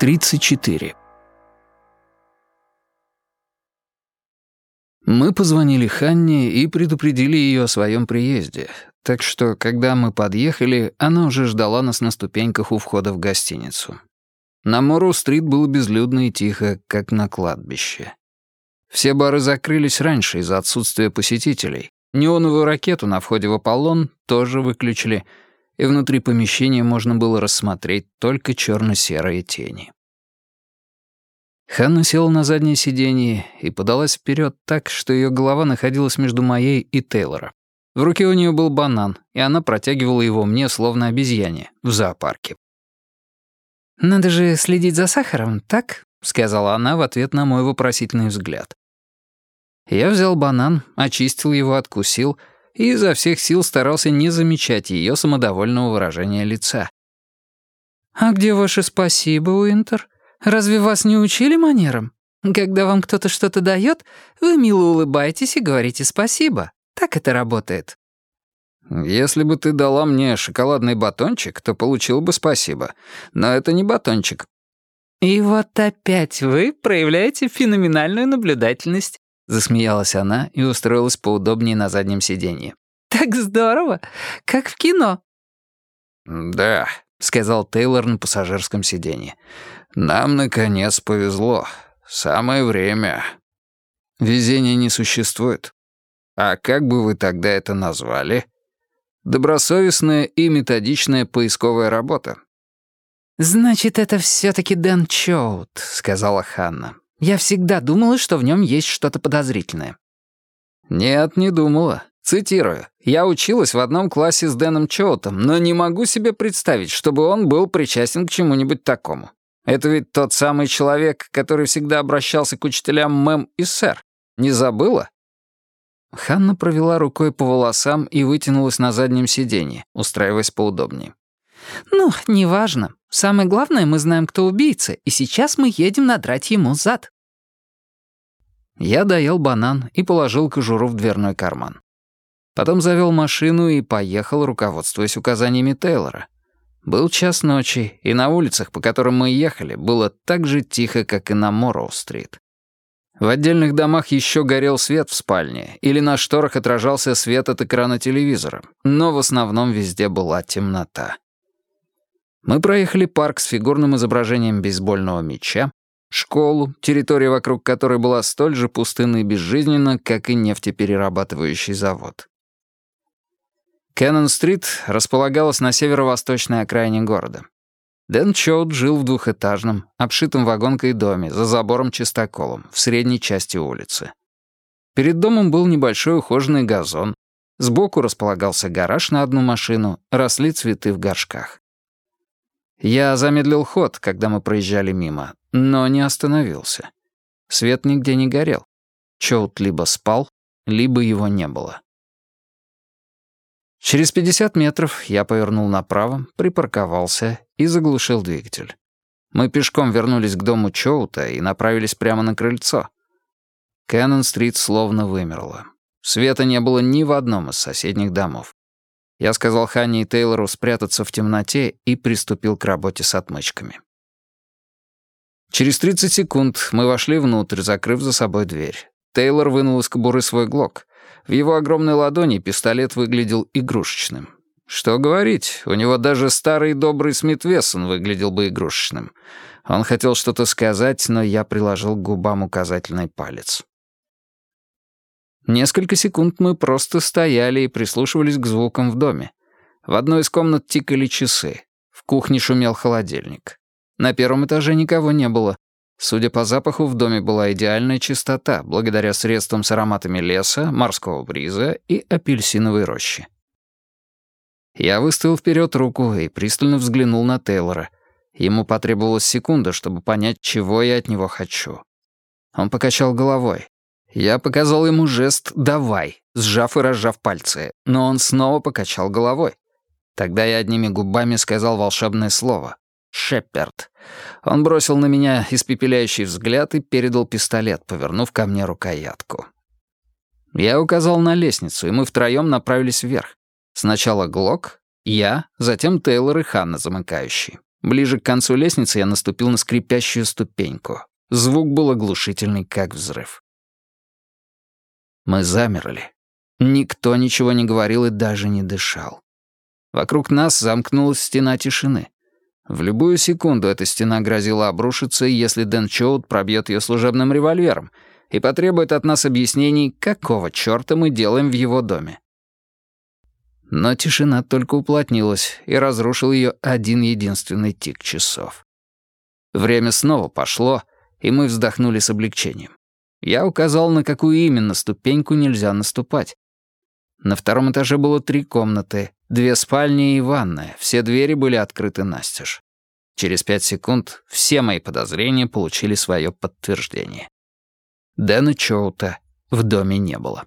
34. Мы позвонили Ханне и предупредили ее о своем приезде, так что, когда мы подъехали, она уже ждала нас на ступеньках у входа в гостиницу. На Морроу-стрит было безлюдно и тихо, как на кладбище. Все бары закрылись раньше из-за отсутствия посетителей. Неоновую ракету на входе в Аполлон тоже выключили — и внутри помещения можно было рассмотреть только черно-серые тени. Ханна села на заднее сиденье и подалась вперед так, что ее голова находилась между моей и Тейлора. В руке у нее был банан, и она протягивала его мне, словно обезьяне, в зоопарке. «Надо же следить за сахаром, так?» — сказала она в ответ на мой вопросительный взгляд. Я взял банан, очистил его, откусил — и изо всех сил старался не замечать ее самодовольного выражения лица. «А где ваше спасибо, Уинтер? Разве вас не учили манерам? Когда вам кто-то что-то дает, вы мило улыбаетесь и говорите спасибо. Так это работает». «Если бы ты дала мне шоколадный батончик, то получил бы спасибо. Но это не батончик». «И вот опять вы проявляете феноменальную наблюдательность. Засмеялась она и устроилась поудобнее на заднем сиденье. «Так здорово! Как в кино!» «Да», — сказал Тейлор на пассажирском сиденье. «Нам, наконец, повезло. Самое время». «Везения не существует. А как бы вы тогда это назвали?» «Добросовестная и методичная поисковая работа». «Значит, это все таки Дэн Чоут», — сказала Ханна. Я всегда думала, что в нем есть что-то подозрительное». «Нет, не думала. Цитирую. «Я училась в одном классе с Дэном Чоутом, но не могу себе представить, чтобы он был причастен к чему-нибудь такому. Это ведь тот самый человек, который всегда обращался к учителям мэм и сэр. Не забыла?» Ханна провела рукой по волосам и вытянулась на заднем сиденье, устраиваясь поудобнее. «Ну, неважно. Самое главное, мы знаем, кто убийца, и сейчас мы едем надрать ему зад». Я доел банан и положил кожуру в дверной карман. Потом завел машину и поехал, руководствуясь указаниями Тейлора. Был час ночи, и на улицах, по которым мы ехали, было так же тихо, как и на Морроу-стрит. В отдельных домах еще горел свет в спальне, или на шторах отражался свет от экрана телевизора, но в основном везде была темнота. Мы проехали парк с фигурным изображением бейсбольного мяча, школу, территория вокруг которой была столь же пустынна и безжизненна, как и нефтеперерабатывающий завод. Кеннон-стрит располагалась на северо-восточной окраине города. Дэн Чоут жил в двухэтажном, обшитом вагонкой доме, за забором чистоколом, в средней части улицы. Перед домом был небольшой ухоженный газон, сбоку располагался гараж на одну машину, росли цветы в горшках. Я замедлил ход, когда мы проезжали мимо, но не остановился. Свет нигде не горел. Чоут либо спал, либо его не было. Через 50 метров я повернул направо, припарковался и заглушил двигатель. Мы пешком вернулись к дому Чоута и направились прямо на крыльцо. Кэннон-стрит словно вымерла. Света не было ни в одном из соседних домов. Я сказал Ханне и Тейлору спрятаться в темноте и приступил к работе с отмычками. Через 30 секунд мы вошли внутрь, закрыв за собой дверь. Тейлор вынул из кобуры свой глок. В его огромной ладони пистолет выглядел игрушечным. Что говорить, у него даже старый добрый Смит Вессон выглядел бы игрушечным. Он хотел что-то сказать, но я приложил к губам указательный палец. Несколько секунд мы просто стояли и прислушивались к звукам в доме. В одной из комнат тикали часы. В кухне шумел холодильник. На первом этаже никого не было. Судя по запаху, в доме была идеальная чистота, благодаря средствам с ароматами леса, морского бриза и апельсиновой рощи. Я выставил вперед руку и пристально взглянул на Тейлора. Ему потребовалась секунда, чтобы понять, чего я от него хочу. Он покачал головой. Я показал ему жест «давай», сжав и разжав пальцы, но он снова покачал головой. Тогда я одними губами сказал волшебное слово «Шепперд». Он бросил на меня испепеляющий взгляд и передал пистолет, повернув ко мне рукоятку. Я указал на лестницу, и мы втроем направились вверх. Сначала Глок, я, затем Тейлор и Ханна замыкающий. Ближе к концу лестницы я наступил на скрипящую ступеньку. Звук был оглушительный, как взрыв. Мы замерли. Никто ничего не говорил и даже не дышал. Вокруг нас замкнулась стена тишины. В любую секунду эта стена грозила обрушиться, если Дэн Чоут пробьет ее служебным револьвером и потребует от нас объяснений, какого черта мы делаем в его доме. Но тишина только уплотнилась, и разрушил ее один единственный тик часов. Время снова пошло, и мы вздохнули с облегчением. Я указал, на какую именно ступеньку нельзя наступать. На втором этаже было три комнаты, две спальни и ванная, все двери были открыты настежь. Через пять секунд все мои подозрения получили свое подтверждение. Дэна Чоута в доме не было.